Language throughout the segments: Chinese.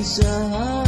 kisah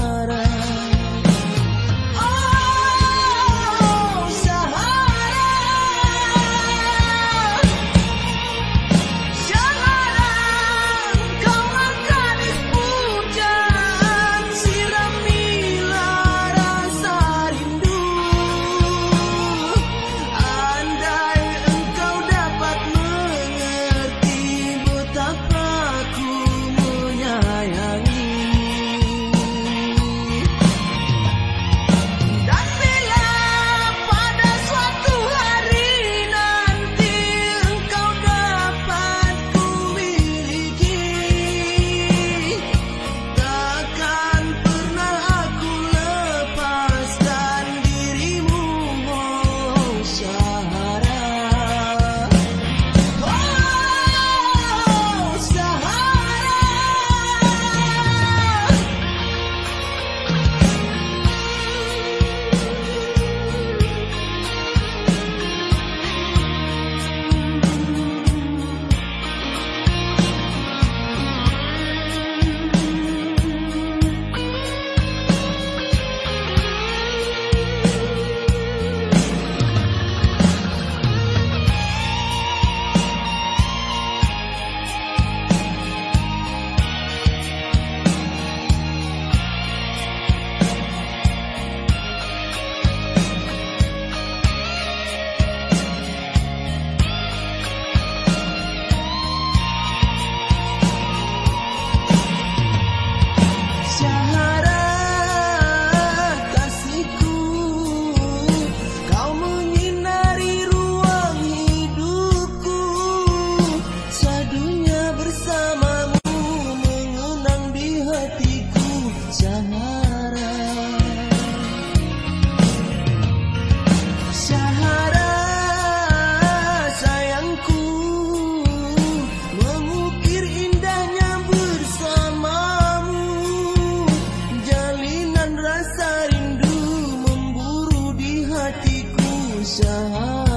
想。